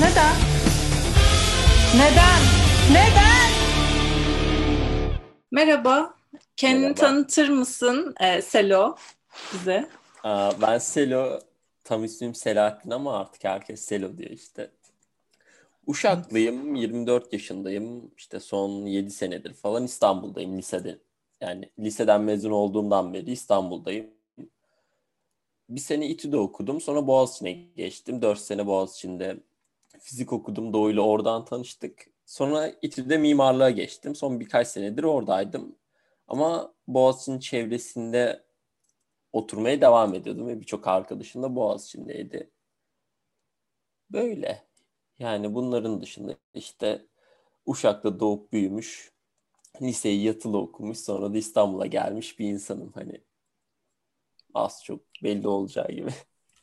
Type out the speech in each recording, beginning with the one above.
Neden? Neden? Neden? Merhaba. Kendini Merhaba. tanıtır mısın e, Selo bize? Aa, ben Selo, tam ismim Selahattin ama artık herkes Selo diyor işte. Uşaklıyım, 24 yaşındayım. İşte son 7 senedir falan İstanbul'dayım lisede. Yani liseden mezun olduğumdan beri İstanbul'dayım. Bir sene İTÜ'de okudum. Sonra Boğaziçi'ne geçtim. 4 sene Boğaziçi'nde fizik okudum. Doğu'yla oradan tanıştık. Sonra İTÜ'de mimarlığa geçtim. Son birkaç senedir oradaydım. Ama Boğaziçi'nin çevresinde oturmaya devam ediyordum ve birçok arkadaşım da Boğaziçi'ndeydi. Böyle. Yani bunların dışında işte Uşak'ta doğup büyümüş, liseyi yatılı okumuş, sonra da İstanbul'a gelmiş bir insanım hani. Az çok belli olacağı gibi.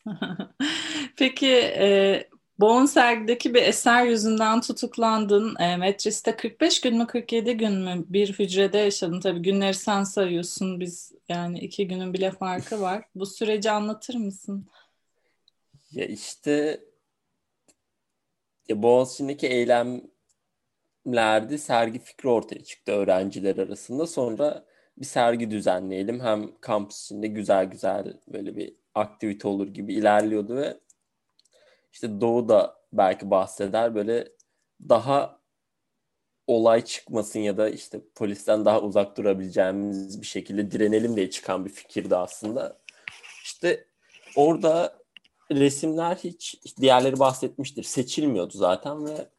Peki e, Boğun sergideki bir eser yüzünden tutuklandın. E, Metris'te 45 gün mü 47 gün mü bir hücrede yaşadın. Tabii günleri sen sayıyorsun. Biz yani iki günün bile farkı var. Bu süreci anlatır mısın? Ya işte ya Boğaziçi'ndeki eylemlerde sergi fikri ortaya çıktı öğrenciler arasında. Sonra bir sergi düzenleyelim. Hem kampüs içinde güzel güzel böyle bir aktivite olur gibi ilerliyordu ve işte Doğu da belki bahseder böyle daha olay çıkmasın ya da işte polisten daha uzak durabileceğimiz bir şekilde direnelim diye çıkan bir fikirdi aslında. İşte orada resimler hiç diğerleri bahsetmiştir. Seçilmiyordu zaten ve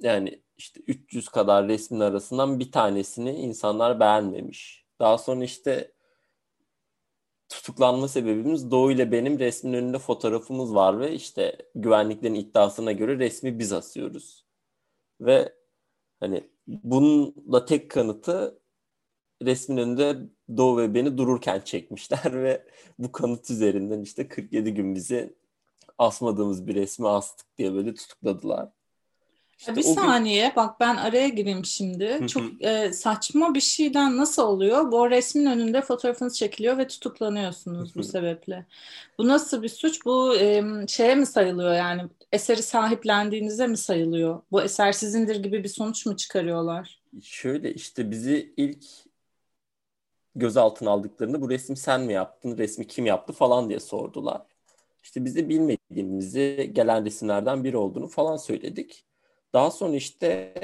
yani işte 300 kadar resmin arasından bir tanesini insanlar beğenmemiş. Daha sonra işte tutuklanma sebebimiz Doğu ile benim resmin önünde fotoğrafımız var ve işte güvenliklerin iddiasına göre resmi biz asıyoruz. Ve hani bunun da tek kanıtı resmin önünde Doğu ve beni dururken çekmişler ve bu kanıt üzerinden işte 47 gün bizi asmadığımız bir resmi astık diye böyle tutukladılar. İşte bir o gün- saniye bak ben araya gireyim şimdi. Çok e, saçma bir şeyden nasıl oluyor? Bu resmin önünde fotoğrafınız çekiliyor ve tutuklanıyorsunuz bu sebeple. Bu nasıl bir suç? Bu e, şeye mi sayılıyor yani? Eseri sahiplendiğinize mi sayılıyor? Bu eser sizindir gibi bir sonuç mu çıkarıyorlar? Şöyle işte bizi ilk gözaltına aldıklarında bu resmi sen mi yaptın, resmi kim yaptı falan diye sordular. İşte bize bilmediğimizi gelen resimlerden biri olduğunu falan söyledik. Daha sonra işte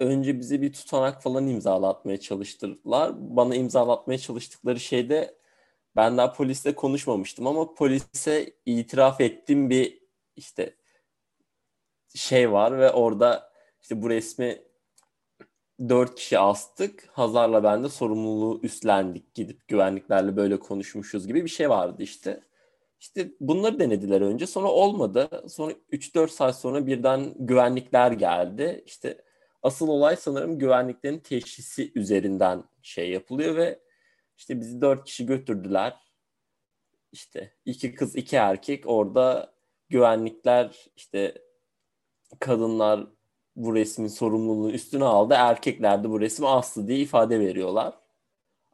önce bize bir tutanak falan imzalatmaya çalıştırdılar. Bana imzalatmaya çalıştıkları şeyde ben daha polisle konuşmamıştım ama polise itiraf ettiğim bir işte şey var ve orada işte bu resmi dört kişi astık. Hazar'la ben de sorumluluğu üstlendik. Gidip güvenliklerle böyle konuşmuşuz gibi bir şey vardı işte. İşte bunları denediler önce. Sonra olmadı. Sonra 3-4 saat sonra birden güvenlikler geldi. İşte asıl olay sanırım güvenliklerin teşhisi üzerinden şey yapılıyor ve işte bizi dört kişi götürdüler. İşte iki kız iki erkek orada güvenlikler işte kadınlar bu resmin sorumluluğunu üstüne aldı. Erkekler de bu resmi aslı diye ifade veriyorlar.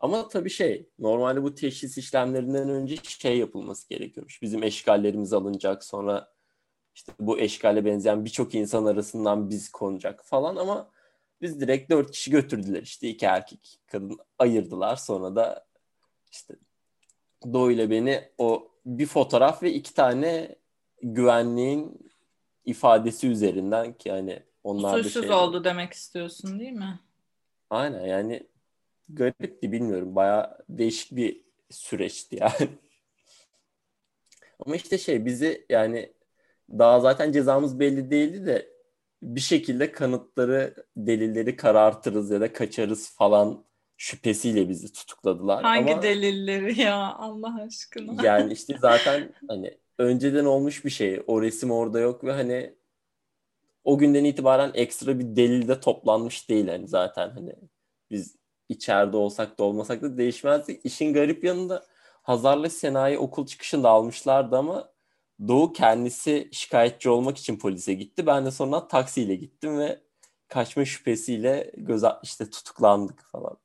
Ama tabii şey, normalde bu teşhis işlemlerinden önce şey yapılması gerekiyormuş. Bizim eşgallerimiz alınacak, sonra işte bu eşgale benzeyen birçok insan arasından biz konacak falan ama biz direkt dört kişi götürdüler işte iki erkek kadın ayırdılar sonra da işte Doğu ile beni o bir fotoğraf ve iki tane güvenliğin ifadesi üzerinden ki hani onlar da Usulsüz şey oldu demek istiyorsun değil mi? aynen yani garipti bilmiyorum bayağı değişik bir süreçti yani. Ama işte şey bizi yani daha zaten cezamız belli değildi de bir şekilde kanıtları, delilleri karartırız ya da kaçarız falan şüphesiyle bizi tutukladılar. Hangi Ama delilleri ya Allah aşkına? yani işte zaten hani önceden olmuş bir şey. O resim orada yok ve hani o günden itibaren ekstra bir delil de toplanmış değil hani zaten hani biz içeride olsak da olmasak da değişmezdi. İşin garip yanında Hazar'la Sena'yı okul çıkışında almışlardı ama Doğu kendisi şikayetçi olmak için polise gitti. Ben de sonra taksiyle gittim ve kaçma şüphesiyle göz işte tutuklandık falan.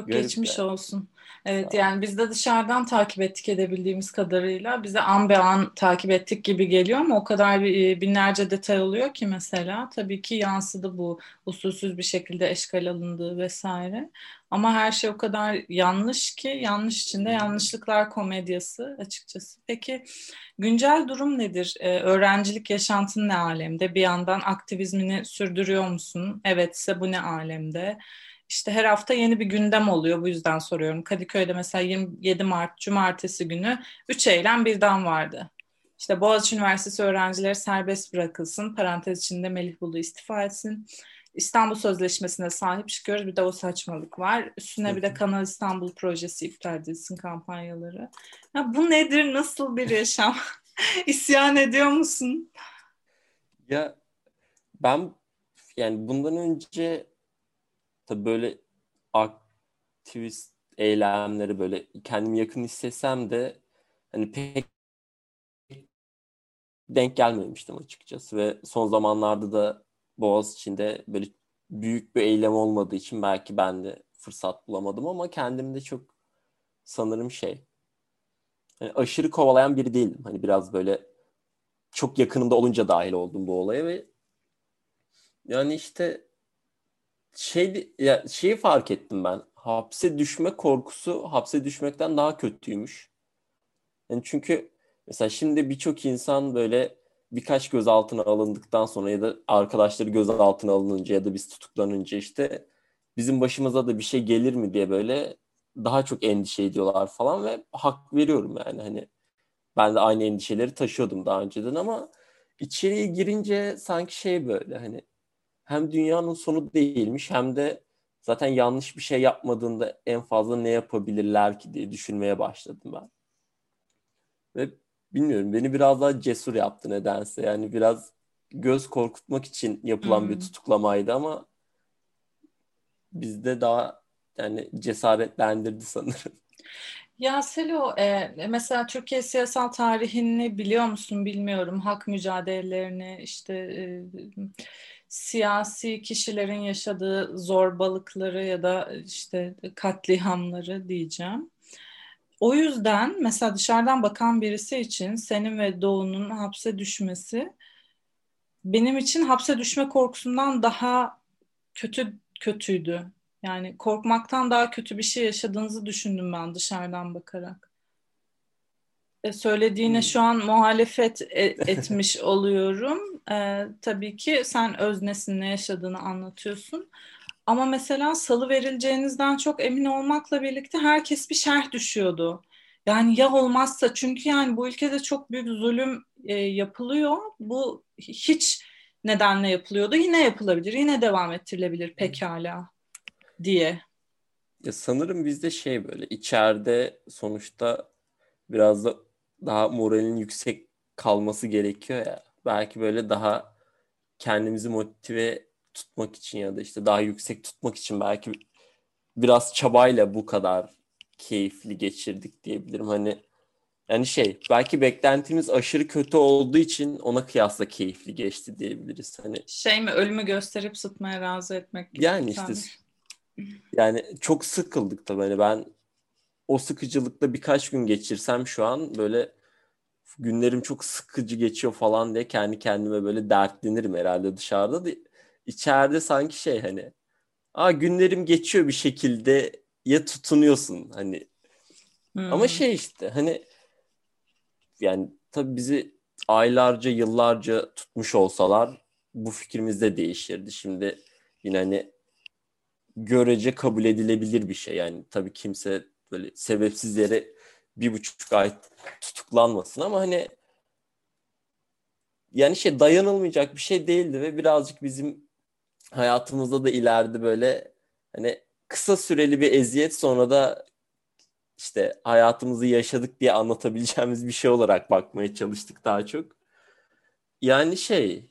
Çok Garip geçmiş de. olsun. Evet yani biz de dışarıdan takip ettik edebildiğimiz kadarıyla. Bize an be an takip ettik gibi geliyor ama o kadar e, binlerce detay oluyor ki mesela. Tabii ki yansıdı bu usulsüz bir şekilde eşkal alındığı vesaire. Ama her şey o kadar yanlış ki yanlış içinde yanlışlıklar komedyası açıkçası. Peki güncel durum nedir? Ee, öğrencilik yaşantın ne alemde? Bir yandan aktivizmini sürdürüyor musun? Evetse bu ne alemde? İşte her hafta yeni bir gündem oluyor bu yüzden soruyorum. Kadıköy'de mesela 27 Mart Cumartesi günü 3 eylem birden vardı. İşte Boğaziçi Üniversitesi öğrencileri serbest bırakılsın. Parantez içinde Melih Bulu istifa etsin. İstanbul Sözleşmesi'ne sahip çıkıyoruz. Bir de o saçmalık var. Üstüne bir de Kanal İstanbul projesi iptal edilsin kampanyaları. Ya bu nedir? Nasıl bir yaşam? İsyan ediyor musun? Ya ben yani bundan önce tabii böyle aktivist eylemleri böyle kendimi yakın hissetsem de hani pek denk gelmemiştim açıkçası ve son zamanlarda da Boğaz içinde böyle büyük bir eylem olmadığı için belki ben de fırsat bulamadım ama kendimde çok sanırım şey yani aşırı kovalayan biri değildim. Hani biraz böyle çok yakınımda olunca dahil oldum bu olaya ve yani işte şey ya şeyi fark ettim ben. Hapse düşme korkusu hapse düşmekten daha kötüymüş. Yani çünkü mesela şimdi birçok insan böyle birkaç gözaltına alındıktan sonra ya da arkadaşları gözaltına alınınca ya da biz tutuklanınca işte bizim başımıza da bir şey gelir mi diye böyle daha çok endişe ediyorlar falan ve hak veriyorum yani hani ben de aynı endişeleri taşıyordum daha önceden ama içeriye girince sanki şey böyle hani hem dünyanın sonu değilmiş hem de zaten yanlış bir şey yapmadığında en fazla ne yapabilirler ki diye düşünmeye başladım ben. Ve bilmiyorum beni biraz daha cesur yaptı nedense. Yani biraz göz korkutmak için yapılan hmm. bir tutuklamaydı ama bizde daha yani cesaretlendirdi sanırım. Ya Selo, e, mesela Türkiye siyasal tarihini biliyor musun bilmiyorum. Hak mücadelelerini, işte e, siyasi kişilerin yaşadığı zorbalıkları ya da işte katliamları diyeceğim. O yüzden mesela dışarıdan bakan birisi için senin ve Doğu'nun hapse düşmesi benim için hapse düşme korkusundan daha kötü kötüydü. Yani korkmaktan daha kötü bir şey yaşadığınızı düşündüm ben dışarıdan bakarak. E, söylediğine hmm. şu an muhalefet e, etmiş oluyorum. E, tabii ki sen öznesin ne yaşadığını anlatıyorsun. Ama mesela salı verileceğinizden çok emin olmakla birlikte herkes bir şerh düşüyordu. Yani ya olmazsa çünkü yani bu ülkede çok büyük zulüm e, yapılıyor. Bu hiç nedenle yapılıyordu. Yine yapılabilir, yine devam ettirilebilir pekala diye. Ya sanırım bizde şey böyle içeride sonuçta biraz da daha moralin yüksek kalması gerekiyor ya. Belki böyle daha kendimizi motive tutmak için ya da işte daha yüksek tutmak için belki biraz çabayla bu kadar keyifli geçirdik diyebilirim. Hani yani şey belki beklentimiz aşırı kötü olduğu için ona kıyasla keyifli geçti diyebiliriz. Hani şey mi ölümü gösterip sıtmaya razı etmek gibi. Yani işte yani çok sıkıldık tabii. Hani ben o sıkıcılıkla birkaç gün geçirsem şu an böyle günlerim çok sıkıcı geçiyor falan diye kendi kendime böyle dertlenirim herhalde dışarıda da içeride sanki şey hani Aa, günlerim geçiyor bir şekilde ya tutunuyorsun hani hmm. ama şey işte hani yani tabii bizi aylarca yıllarca tutmuş olsalar bu fikrimiz de değişirdi. Şimdi yine hani görece kabul edilebilir bir şey. Yani tabii kimse böyle sebepsiz yere bir buçuk ay tutuklanmasın ama hani yani şey dayanılmayacak bir şey değildi ve birazcık bizim hayatımızda da ileride böyle hani kısa süreli bir eziyet sonra da işte hayatımızı yaşadık diye anlatabileceğimiz bir şey olarak bakmaya çalıştık daha çok. Yani şey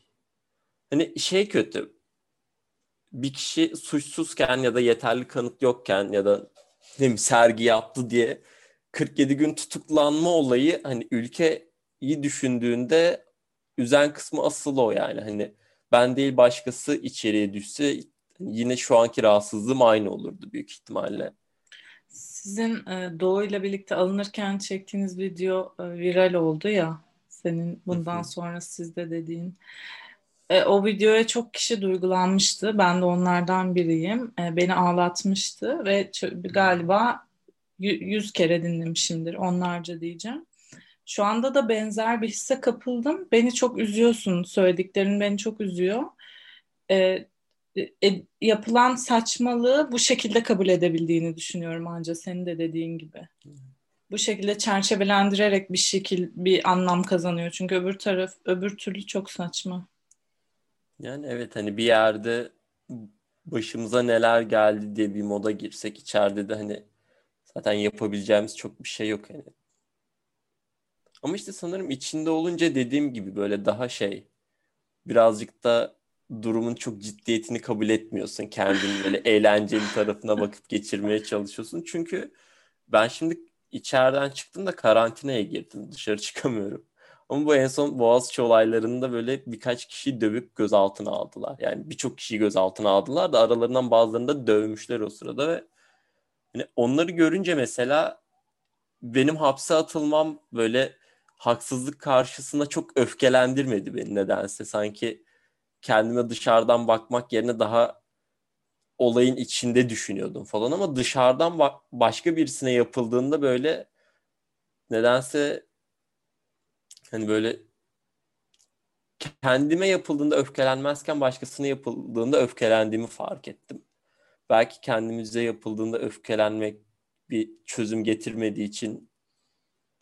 hani şey kötü bir kişi suçsuzken ya da yeterli kanıt yokken ya da ne sergi yaptı diye 47 gün tutuklanma olayı hani ülkeyi düşündüğünde üzen kısmı asıl o yani hani ben değil başkası içeriye düşse yine şu anki rahatsızlığım aynı olurdu büyük ihtimalle. Sizin e, Doğu ile birlikte alınırken çektiğiniz video e, viral oldu ya. Senin bundan sonra sizde dediğin. E, o videoya çok kişi duygulanmıştı. Ben de onlardan biriyim. E, beni ağlatmıştı ve galiba yüz kere dinlemişimdir. Onlarca diyeceğim. Şu anda da benzer bir hisse kapıldım. Beni çok üzüyorsun. Söylediklerin beni çok üzüyor. E, e, yapılan saçmalığı bu şekilde kabul edebildiğini düşünüyorum ancak senin de dediğin gibi. Bu şekilde çerçevelendirerek bir şekil bir anlam kazanıyor. Çünkü öbür taraf öbür türlü çok saçma. Yani evet hani bir yerde başımıza neler geldi diye bir moda girsek içeride de hani zaten yapabileceğimiz çok bir şey yok hani. Ama işte sanırım içinde olunca dediğim gibi böyle daha şey birazcık da durumun çok ciddiyetini kabul etmiyorsun. Kendini böyle eğlenceli tarafına bakıp geçirmeye çalışıyorsun. Çünkü ben şimdi içeriden çıktım da karantinaya girdim. Dışarı çıkamıyorum. Ama bu en son Boğaziçi olaylarında böyle birkaç kişi dövüp gözaltına aldılar. Yani birçok kişiyi gözaltına aldılar da aralarından bazılarını da dövmüşler o sırada ve yani onları görünce mesela benim hapse atılmam böyle haksızlık karşısında çok öfkelendirmedi beni nedense. Sanki kendime dışarıdan bakmak yerine daha olayın içinde düşünüyordum falan ama dışarıdan bak başka birisine yapıldığında böyle nedense hani böyle kendime yapıldığında öfkelenmezken başkasına yapıldığında öfkelendiğimi fark ettim. Belki kendimize yapıldığında öfkelenmek bir çözüm getirmediği için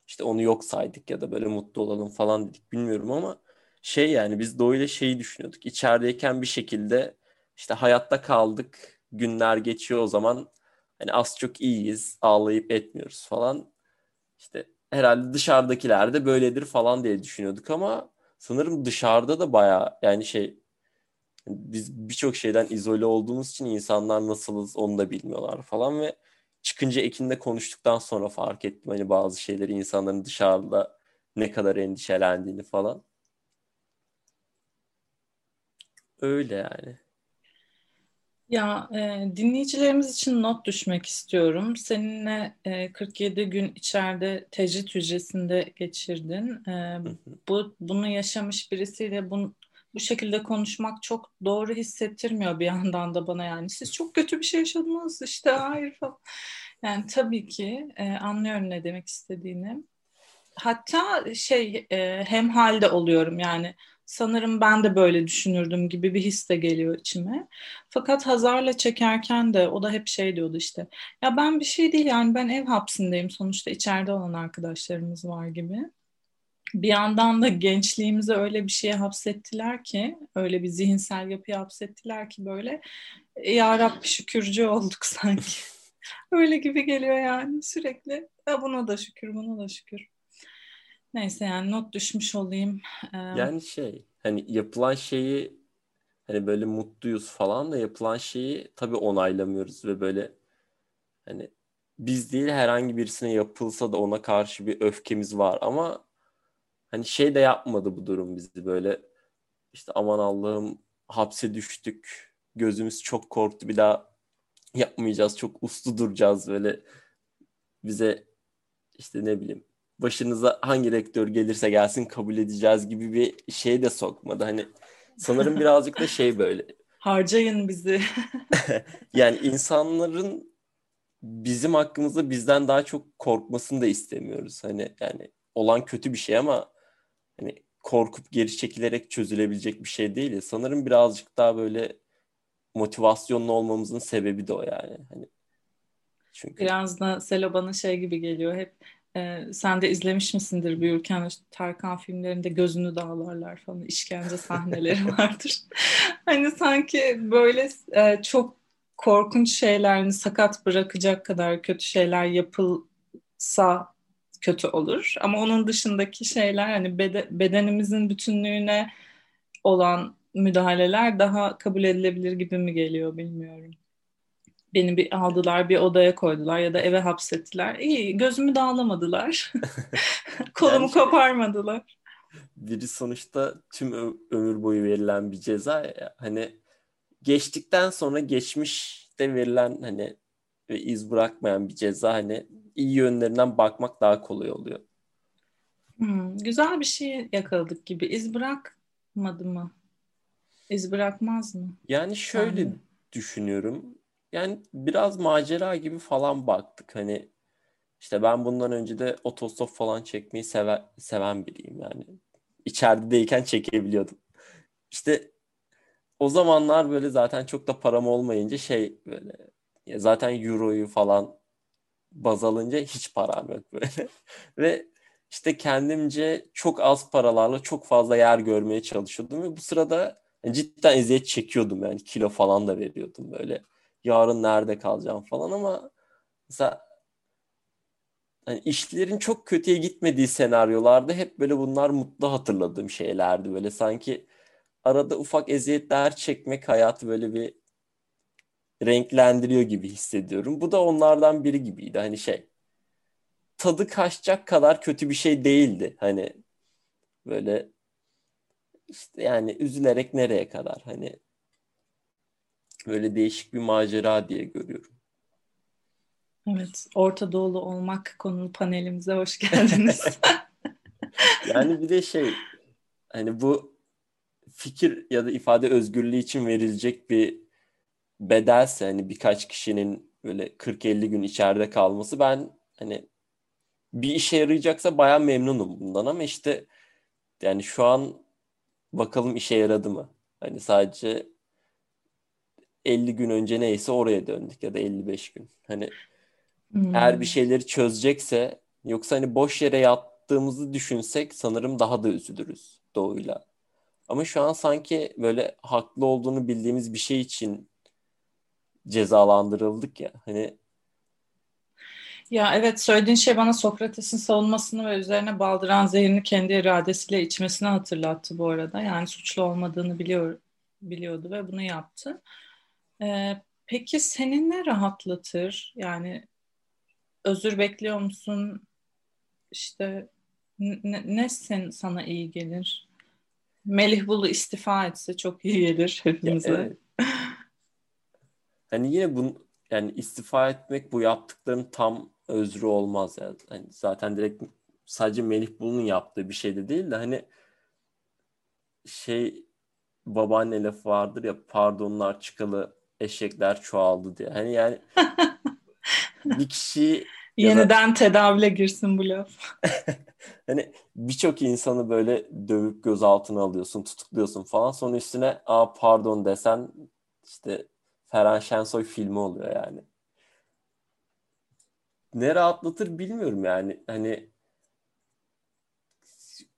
işte onu yok saydık ya da böyle mutlu olalım falan dedik bilmiyorum ama şey yani biz Doğu'yla şeyi düşünüyorduk. İçerideyken bir şekilde işte hayatta kaldık. Günler geçiyor o zaman hani az çok iyiyiz. Ağlayıp etmiyoruz falan. İşte herhalde dışarıdakiler de böyledir falan diye düşünüyorduk ama sanırım dışarıda da baya yani şey biz birçok şeyden izole olduğumuz için insanlar nasılız onu da bilmiyorlar falan ve çıkınca Ekin'le konuştuktan sonra fark ettim hani bazı şeyleri insanların dışarıda ne kadar endişelendiğini falan. Öyle yani. Ya e, dinleyicilerimiz için not düşmek istiyorum. Seninle e, 47 gün içeride tecrit hücresinde geçirdin. E, bu bunu yaşamış birisiyle bunu bu şekilde konuşmak çok doğru hissettirmiyor bir yandan da bana yani. Siz çok kötü bir şey yaşadınız işte hayır falan. Yani tabii ki e, anlıyorum ne demek istediğini. Hatta şey e, hem halde oluyorum yani sanırım ben de böyle düşünürdüm gibi bir his de geliyor içime. Fakat Hazar'la çekerken de o da hep şey diyordu işte. Ya ben bir şey değil yani ben ev hapsindeyim sonuçta içeride olan arkadaşlarımız var gibi. Bir yandan da gençliğimizi öyle bir şeye hapsettiler ki, öyle bir zihinsel yapıya hapsettiler ki böyle e, ya Rabbi şükürcü olduk sanki. öyle gibi geliyor yani sürekli. Ya buna da şükür, buna da şükür. Neyse yani not düşmüş olayım. Ee... Yani şey hani yapılan şeyi hani böyle mutluyuz falan da yapılan şeyi tabii onaylamıyoruz ve böyle hani biz değil herhangi birisine yapılsa da ona karşı bir öfkemiz var ama hani şey de yapmadı bu durum bizi böyle işte aman Allah'ım hapse düştük gözümüz çok korktu bir daha yapmayacağız çok uslu duracağız böyle bize işte ne bileyim başınıza hangi rektör gelirse gelsin kabul edeceğiz gibi bir şey de sokmadı. Hani sanırım birazcık da şey böyle. Harcayın bizi. yani insanların bizim hakkımızda bizden daha çok korkmasını da istemiyoruz. Hani yani olan kötü bir şey ama hani korkup geri çekilerek çözülebilecek bir şey değil. Sanırım birazcık daha böyle motivasyonlu olmamızın sebebi de o yani. Hani çünkü Biraz da Selo bana şey gibi geliyor. Hep ee, sen de izlemiş misindir Büyürken Tarkan filmlerinde gözünü dağlarlar falan işkence sahneleri vardır. hani sanki böyle e, çok korkunç şeyler, hani sakat bırakacak kadar kötü şeyler yapılsa kötü olur. Ama onun dışındaki şeyler hani bede, bedenimizin bütünlüğüne olan müdahaleler daha kabul edilebilir gibi mi geliyor bilmiyorum. Beni bir aldılar bir odaya koydular ya da eve hapsettiler. İyi gözümü dağlamadılar. Kolumu yani, koparmadılar. Biri sonuçta tüm ömür boyu verilen bir ceza ya. Hani geçtikten sonra geçmişte verilen hani ve iz bırakmayan bir ceza hani iyi yönlerinden bakmak daha kolay oluyor. Hmm, güzel bir şey yakaladık gibi. İz bırakmadı mı? İz bırakmaz mı? Yani şöyle yani. düşünüyorum. Yani biraz macera gibi falan baktık. Hani işte ben bundan önce de otostop falan çekmeyi sever, seven biriyim yani. İçerideyken çekebiliyordum. İşte o zamanlar böyle zaten çok da param olmayınca şey böyle zaten euroyu falan baz alınca hiç param yok böyle. Ve işte kendimce çok az paralarla çok fazla yer görmeye çalışıyordum ve bu sırada cidden eziyet çekiyordum yani kilo falan da veriyordum böyle. Yarın nerede kalacağım falan ama mesela hani işlerin çok kötüye gitmediği senaryolarda hep böyle bunlar mutlu hatırladığım şeylerdi. Böyle sanki arada ufak eziyetler çekmek hayatı böyle bir renklendiriyor gibi hissediyorum. Bu da onlardan biri gibiydi. Hani şey tadı kaçacak kadar kötü bir şey değildi. Hani böyle işte yani üzülerek nereye kadar hani böyle değişik bir macera diye görüyorum. Evet, Orta Doğulu olmak konulu panelimize hoş geldiniz. yani bir de şey hani bu fikir ya da ifade özgürlüğü için verilecek bir bedelse hani birkaç kişinin böyle 40-50 gün içeride kalması ben hani bir işe yarayacaksa baya memnunum bundan ama işte yani şu an bakalım işe yaradı mı? Hani sadece 50 gün önce neyse oraya döndük ya da 55 gün. Hani hmm. eğer bir şeyleri çözecekse yoksa hani boş yere yattığımızı düşünsek sanırım daha da üzülürüz doğuyla. Ama şu an sanki böyle haklı olduğunu bildiğimiz bir şey için cezalandırıldık ya. Hani ya evet söylediğin şey bana Sokrates'in savunmasını ve üzerine baldıran zehrini kendi iradesiyle içmesini hatırlattı bu arada. Yani suçlu olmadığını biliyor biliyordu ve bunu yaptı. Ee, peki senin ne rahatlatır? Yani özür bekliyor musun? İşte ne, ne sen, sana iyi gelir? Melih Bulu istifa etse çok iyi gelir hepimize. Hani yine bunu yani istifa etmek bu yaptıkların tam özrü olmaz yani. Hani zaten direkt sadece Melih Bulu'nun yaptığı bir şey de değil de hani şey babaanne lafı vardır ya pardonlar çıkalı eşekler çoğaldı diye. Hani yani bir kişi yeniden da, tedavile girsin bu laf. hani birçok insanı böyle dövüp gözaltına alıyorsun, tutukluyorsun falan. Sonra üstüne aa pardon desen işte Ferhan Şensoy filmi oluyor yani. Ne rahatlatır bilmiyorum yani. Hani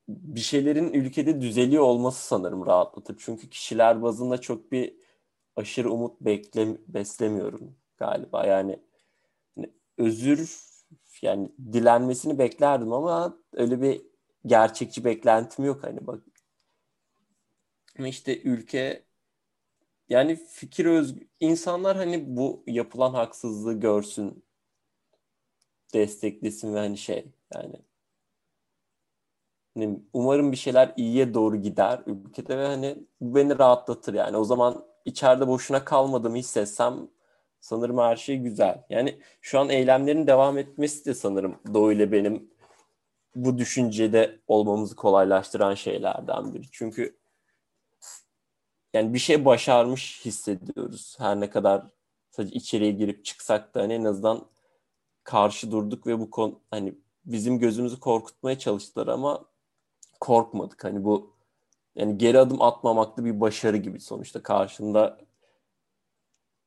bir şeylerin ülkede düzeliyor olması sanırım rahatlatır. Çünkü kişiler bazında çok bir aşırı umut bekle, beslemiyorum galiba. Yani hani özür yani dilenmesini beklerdim ama öyle bir gerçekçi beklentim yok hani bak. Ama işte ülke yani fikir öz insanlar hani bu yapılan haksızlığı görsün desteklesin ve hani şey yani hani umarım bir şeyler iyiye doğru gider ülkede ve hani bu beni rahatlatır yani o zaman içeride boşuna kalmadığımı hissetsem sanırım her şey güzel. Yani şu an eylemlerin devam etmesi de sanırım Doğu ile benim bu düşüncede olmamızı kolaylaştıran şeylerden biri. Çünkü yani bir şey başarmış hissediyoruz. Her ne kadar sadece içeriye girip çıksak da hani en azından karşı durduk ve bu konu hani bizim gözümüzü korkutmaya çalıştılar ama korkmadık. Hani bu yani geri adım atmamakta bir başarı gibi sonuçta karşında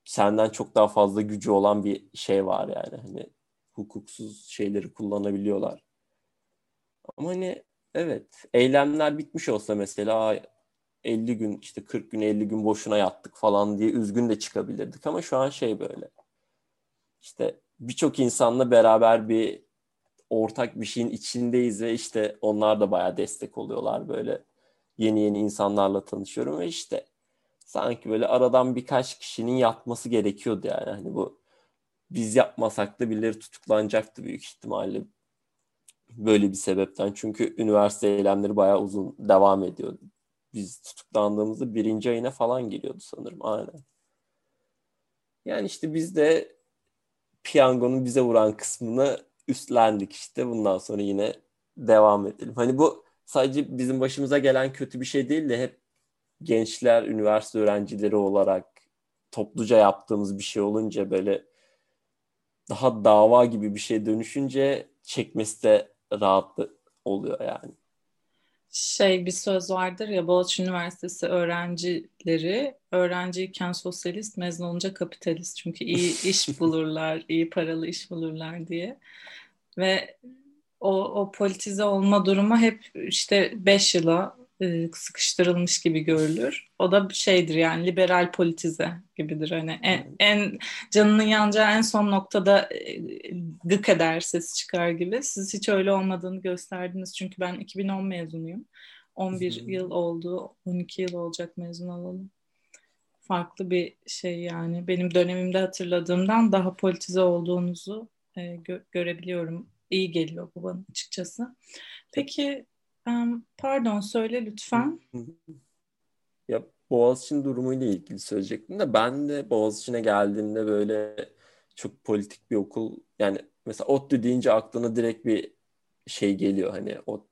senden çok daha fazla gücü olan bir şey var yani. Hani hukuksuz şeyleri kullanabiliyorlar. Ama hani evet eylemler bitmiş olsa mesela 50 gün işte 40 gün 50 gün boşuna yattık falan diye üzgün de çıkabilirdik ama şu an şey böyle işte birçok insanla beraber bir ortak bir şeyin içindeyiz ve işte onlar da bayağı destek oluyorlar böyle yeni yeni insanlarla tanışıyorum ve işte sanki böyle aradan birkaç kişinin yatması gerekiyordu yani hani bu biz yapmasak da birileri tutuklanacaktı büyük ihtimalle böyle bir sebepten çünkü üniversite eylemleri bayağı uzun devam ediyordu biz tutuklandığımızda birinci ayına falan geliyordu sanırım aynen. Yani işte biz de piyangonun bize vuran kısmını üstlendik işte. Bundan sonra yine devam edelim. Hani bu sadece bizim başımıza gelen kötü bir şey değil de hep gençler, üniversite öğrencileri olarak topluca yaptığımız bir şey olunca böyle daha dava gibi bir şey dönüşünce çekmesi de rahat oluyor yani. Şey bir söz vardır ya Boğaziçi Üniversitesi öğrencileri öğrenciyken sosyalist mezun olunca kapitalist çünkü iyi iş bulurlar, iyi paralı iş bulurlar diye. Ve o, o politize olma durumu hep işte 5 yıla e, sıkıştırılmış gibi görülür. O da şeydir yani liberal politize gibidir. Hani en, en canının yanacağı en son noktada e, gık eder ses çıkar gibi. Siz hiç öyle olmadığını gösterdiniz. Çünkü ben 2010 mezunuyum. 11 yıl oldu, 12 yıl olacak mezun olalım. Farklı bir şey yani. Benim dönemimde hatırladığımdan daha politize olduğunuzu e, gö- görebiliyorum. İyi geliyor bu bana açıkçası. Peki pardon söyle lütfen. Ya Boğaziçi'nin durumuyla ilgili söyleyecektim de ben de Boğaziçi'ne geldiğimde böyle çok politik bir okul yani mesela ODTÜ deyince aklına direkt bir şey geliyor hani o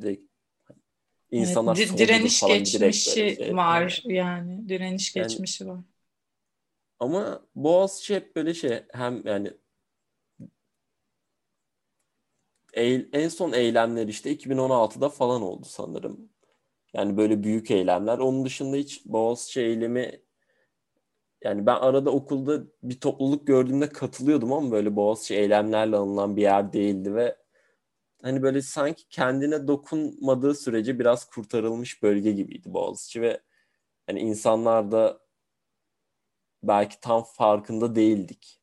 direkt insanlar evet, direniş falan geçmişi şey. var yani direniş yani, geçmişi var. Ama Boğaziçi hep böyle şey hem yani en son eylemler işte 2016'da falan oldu sanırım. Yani böyle büyük eylemler. Onun dışında hiç Boğaziçi eylemi yani ben arada okulda bir topluluk gördüğümde katılıyordum ama böyle Boğaziçi eylemlerle alınan bir yer değildi ve hani böyle sanki kendine dokunmadığı sürece biraz kurtarılmış bölge gibiydi Boğaziçi ve hani insanlar da belki tam farkında değildik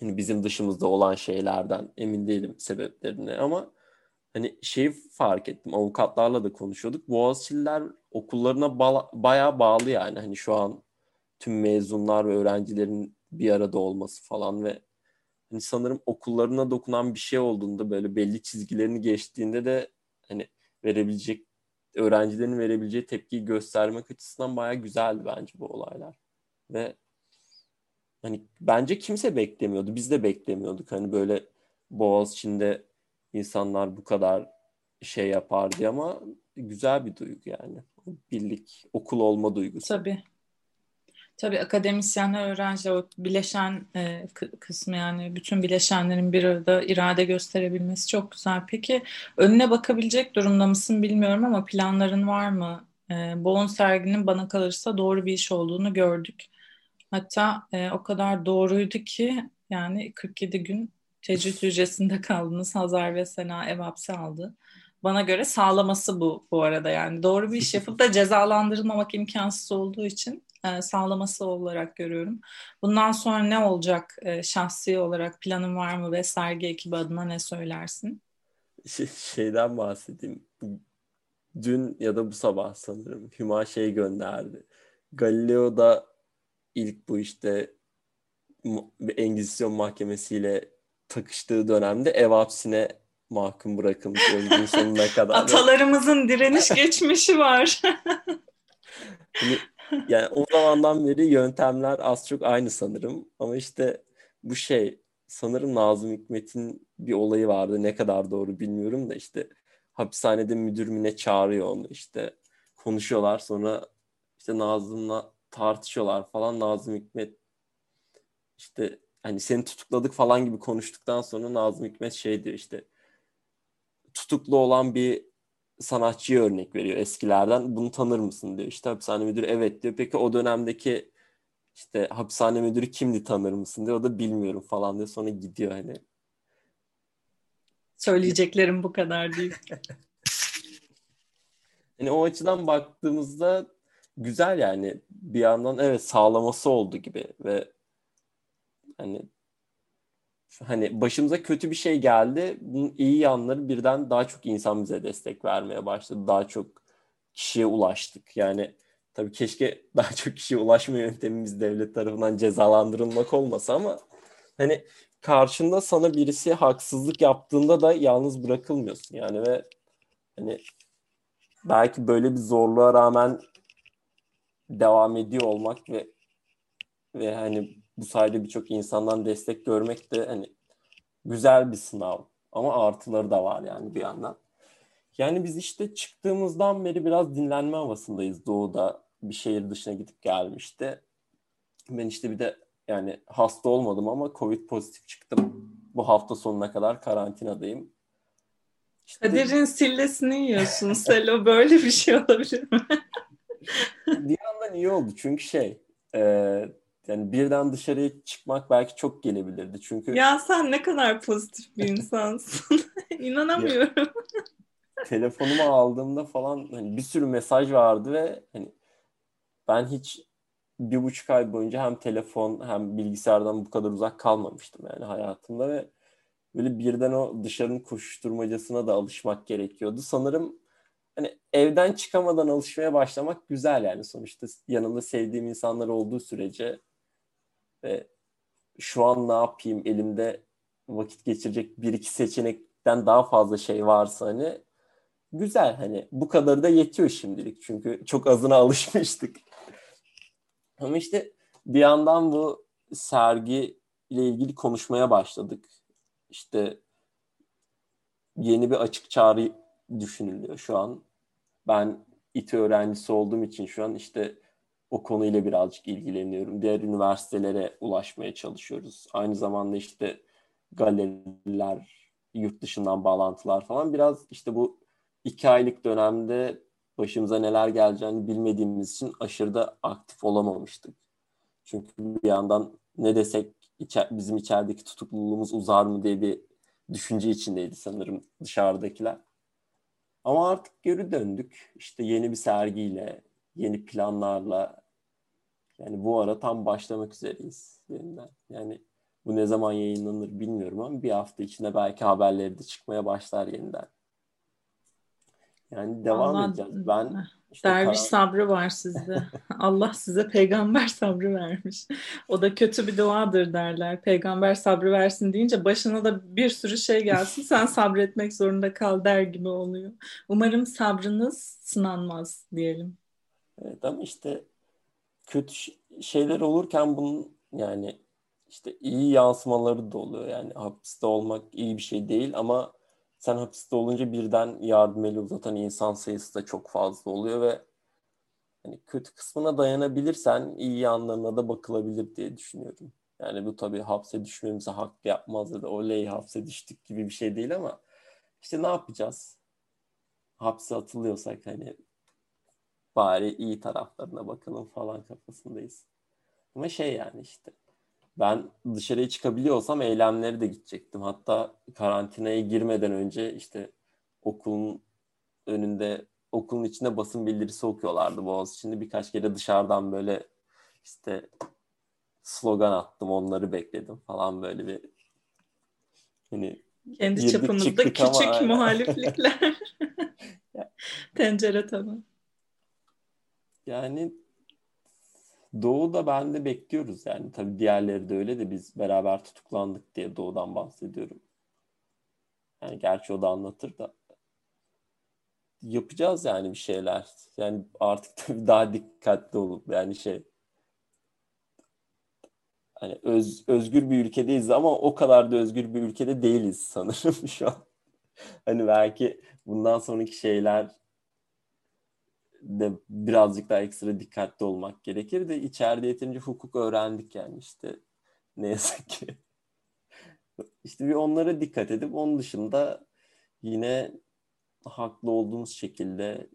hani bizim dışımızda olan şeylerden emin değilim sebeplerini ama hani şeyi fark ettim avukatlarla da konuşuyorduk. Boğaziçi'liler okullarına ba- bayağı bağlı yani hani şu an tüm mezunlar ve öğrencilerin bir arada olması falan ve hani sanırım okullarına dokunan bir şey olduğunda böyle belli çizgilerini geçtiğinde de hani verebilecek öğrencilerin verebileceği tepkiyi göstermek açısından bayağı güzeldi bence bu olaylar. Ve hani bence kimse beklemiyordu. Biz de beklemiyorduk. Hani böyle Boğaz içinde insanlar bu kadar şey yapar diye ama güzel bir duygu yani. Birlik, okul olma duygusu. Tabii. Tabii akademisyenler, öğrenciler o bileşen e, kısmı yani bütün bileşenlerin bir arada irade gösterebilmesi çok güzel. Peki önüne bakabilecek durumda mısın bilmiyorum ama planların var mı? E, Boğun serginin bana kalırsa doğru bir iş olduğunu gördük. Hatta e, o kadar doğruydu ki yani 47 gün tecrüt hücresinde kaldınız. Hazar ve Sena ev hapsi aldı. Bana göre sağlaması bu bu arada yani. Doğru bir iş yapıp da cezalandırılmamak imkansız olduğu için e, sağlaması olarak görüyorum. Bundan sonra ne olacak e, şahsi olarak planın var mı ve sergi ekibi adına ne söylersin? Şey, şeyden bahsedeyim. Dün ya da bu sabah sanırım Hüma şey gönderdi. Galileo'da ilk bu işte Engizisyon mahkemesiyle takıştığı dönemde ev hapsine mahkum bırakılmış ömrünün sonuna kadar. Atalarımızın direniş geçmişi var. Yani o zamandan beri yöntemler az çok aynı sanırım. Ama işte bu şey sanırım Nazım Hikmet'in bir olayı vardı. Ne kadar doğru bilmiyorum da işte hapishanede müdür müne çağırıyor onu işte konuşuyorlar sonra işte Nazım'la tartışıyorlar falan Nazım Hikmet işte hani seni tutukladık falan gibi konuştuktan sonra Nazım Hikmet şey diyor işte tutuklu olan bir sanatçıya örnek veriyor eskilerden. Bunu tanır mısın diyor. İşte hapishane müdürü evet diyor. Peki o dönemdeki işte hapishane müdürü kimdi tanır mısın diyor. O da bilmiyorum falan diyor. Sonra gidiyor hani. Söyleyeceklerim bu kadar değil. hani o açıdan baktığımızda güzel yani bir yandan evet sağlaması oldu gibi ve hani hani başımıza kötü bir şey geldi. Bunun iyi yanları birden daha çok insan bize destek vermeye başladı. Daha çok kişiye ulaştık. Yani tabii keşke daha çok kişiye ulaşma yöntemimiz devlet tarafından cezalandırılmak olmasa ama hani karşında sana birisi haksızlık yaptığında da yalnız bırakılmıyorsun yani ve hani belki böyle bir zorluğa rağmen devam ediyor olmak ve ve hani bu sayede birçok insandan destek görmek de hani güzel bir sınav. Ama artıları da var yani bir yandan. Yani biz işte çıktığımızdan beri biraz dinlenme havasındayız doğuda. Bir şehir dışına gidip gelmişti. Ben işte bir de yani hasta olmadım ama Covid pozitif çıktım. Bu hafta sonuna kadar karantinadayım. İşte... Kadir'in sillesini yiyorsun Selo. Böyle bir şey olabilir mi? bir yandan iyi oldu çünkü şey e, yani birden dışarıya çıkmak belki çok gelebilirdi. Çünkü Ya sen ne kadar pozitif bir insansın. İnanamıyorum. telefonumu aldığımda falan hani bir sürü mesaj vardı ve hani ben hiç bir buçuk ay boyunca hem telefon hem bilgisayardan bu kadar uzak kalmamıştım yani hayatımda ve böyle birden o dışarının koşuşturmacasına da alışmak gerekiyordu. Sanırım hani evden çıkamadan alışmaya başlamak güzel yani sonuçta yanımda sevdiğim insanlar olduğu sürece ve şu an ne yapayım elimde vakit geçirecek bir iki seçenekten daha fazla şey varsa hani güzel hani bu kadar da yetiyor şimdilik çünkü çok azına alışmıştık. Ama işte bir yandan bu sergi ile ilgili konuşmaya başladık. İşte yeni bir açık çağrı düşünülüyor şu an. Ben İTÜ öğrencisi olduğum için şu an işte o konuyla birazcık ilgileniyorum. Diğer üniversitelere ulaşmaya çalışıyoruz. Aynı zamanda işte galeriler, yurt dışından bağlantılar falan. Biraz işte bu iki aylık dönemde başımıza neler geleceğini bilmediğimiz için aşırı da aktif olamamıştık. Çünkü bir yandan ne desek içer, bizim içerideki tutukluluğumuz uzar mı diye bir düşünce içindeydi sanırım dışarıdakiler. Ama artık geri döndük. İşte yeni bir sergiyle, yeni planlarla. Yani bu ara tam başlamak üzereyiz yeniden. Yani bu ne zaman yayınlanır bilmiyorum ama bir hafta içinde belki haberleri de çıkmaya başlar yeniden. Yani devam Allah, edeceğiz. Ben işte derviş karar... sabrı var sizde. Allah size peygamber sabrı vermiş. O da kötü bir duadır derler. Peygamber sabrı versin deyince başına da bir sürü şey gelsin. Sen sabretmek zorunda kal der gibi oluyor. Umarım sabrınız sınanmaz diyelim. Evet ama işte kötü şeyler olurken bunun yani işte iyi yansımaları da oluyor. Yani hapiste olmak iyi bir şey değil ama sen hapiste olunca birden yardım eli uzatan insan sayısı da çok fazla oluyor ve hani kötü kısmına dayanabilirsen iyi yanlarına da bakılabilir diye düşünüyorum. Yani bu tabii hapse düşmemize hak yapmaz ya da oley hapse düştük gibi bir şey değil ama işte ne yapacağız? Hapse atılıyorsak hani bari iyi taraflarına bakalım falan kafasındayız. Ama şey yani işte ben dışarıya çıkabiliyorsam eylemleri de gidecektim. Hatta karantinaya girmeden önce işte okulun önünde okulun içinde basın bildirisi okuyorlardı Boğaziçi'nde. Birkaç kere dışarıdan böyle işte slogan attım onları bekledim falan böyle bir hani kendi çapımızda küçük ama, muhaliflikler. Tencere tabi. Yani Doğu'da ben de bekliyoruz yani. Tabii diğerleri de öyle de biz beraber tutuklandık diye Doğu'dan bahsediyorum. Yani gerçi o da anlatır da. Yapacağız yani bir şeyler. Yani artık tabii daha dikkatli olup yani şey hani öz, özgür bir ülkedeyiz ama o kadar da özgür bir ülkede değiliz sanırım şu an. Hani belki bundan sonraki şeyler de birazcık daha ekstra dikkatli olmak gerekir de içeride yeterince hukuk öğrendik yani işte ne yazık ki. işte bir onlara dikkat edip onun dışında yine haklı olduğumuz şekilde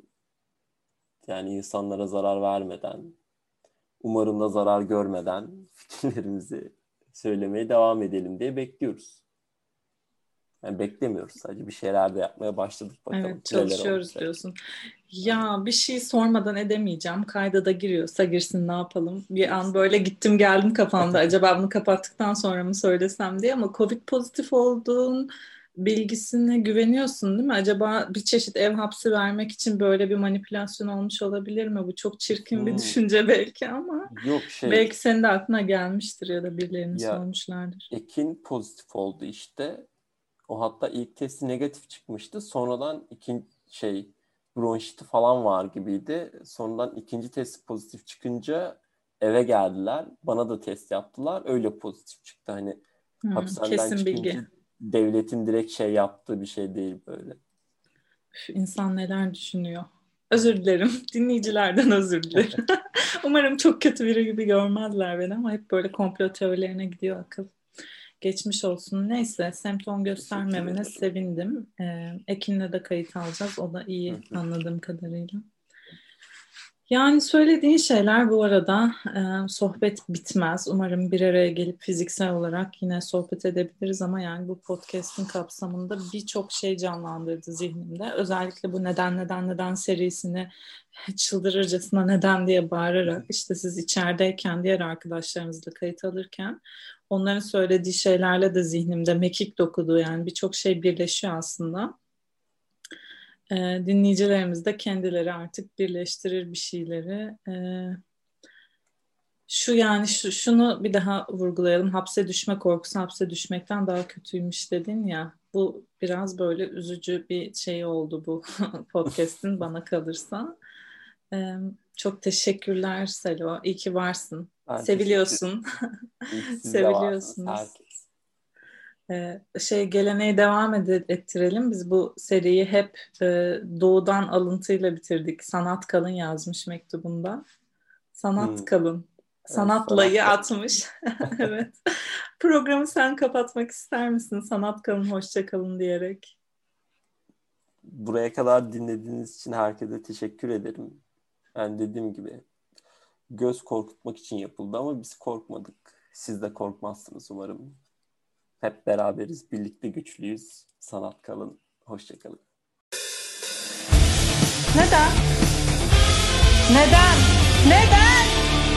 yani insanlara zarar vermeden umarım da zarar görmeden fikirlerimizi söylemeye devam edelim diye bekliyoruz. Yani beklemiyoruz sadece bir şeyler de yapmaya başladık bakalım. Evet çalışıyoruz diyorsun. Ya bir şey sormadan edemeyeceğim. Kayda da giriyorsa girsin ne yapalım. Bir an böyle gittim geldim kafamda. Acaba bunu kapattıktan sonra mı söylesem diye ama Covid pozitif olduğun bilgisine güveniyorsun değil mi? Acaba bir çeşit ev hapsi vermek için böyle bir manipülasyon olmuş olabilir mi? Bu çok çirkin bir hmm. düşünce belki ama Yok şey, belki senin de aklına gelmiştir ya da birilerinin ya, sormuşlardır. Ekin pozitif oldu işte. O hatta ilk testi negatif çıkmıştı. Sonradan ikinci şey bronşiti falan var gibiydi. Sonradan ikinci test pozitif çıkınca eve geldiler. Bana da test yaptılar. Öyle pozitif çıktı. Hani hmm, hapishaneden kesin çıkınca bilgi. devletin direkt şey yaptığı bir şey değil böyle. Üf, insan neler düşünüyor. Özür dilerim. Dinleyicilerden özür dilerim. Umarım çok kötü biri gibi görmezler beni ama hep böyle komplo teorilerine gidiyor akıl. Geçmiş olsun. Neyse semptom göstermemene sevindim. Ee, Ekin'le de kayıt alacağız. O da iyi anladığım kadarıyla. Yani söylediğin şeyler bu arada e, sohbet bitmez. Umarım bir araya gelip fiziksel olarak yine sohbet edebiliriz ama yani bu podcast'in kapsamında birçok şey canlandırdı zihnimde. Özellikle bu neden neden neden serisini çıldırırcasına neden diye bağırarak işte siz içerideyken diğer arkadaşlarınızla kayıt alırken onların söylediği şeylerle de zihnimde mekik dokudu yani birçok şey birleşiyor aslında e, dinleyicilerimiz de kendileri artık birleştirir bir şeyleri. E, şu yani şu, şunu bir daha vurgulayalım. Hapse düşme korkusu hapse düşmekten daha kötüymüş dedin ya. Bu biraz böyle üzücü bir şey oldu bu podcast'in bana kalırsa. Ee, çok teşekkürler Selo. İyi ki varsın. Ben Seviliyorsun. Seviliyorsunuz. Ee, şey geleneği devam ettirelim. Biz bu seriyi hep e, doğudan alıntıyla bitirdik. Sanat kalın yazmış mektubunda. Sanat hmm. kalın. Sanatlayı evet, atmış. evet. Programı sen kapatmak ister misin? Sanat kalın, hoşça kalın diyerek. Buraya kadar dinlediğiniz için herkese teşekkür ederim. Ben dediğim gibi göz korkutmak için yapıldı ama biz korkmadık. Siz de korkmazsınız umarım. Hep beraberiz, birlikte güçlüyüz. Sanat kalın, hoşçakalın. Neden? Neden? Neden?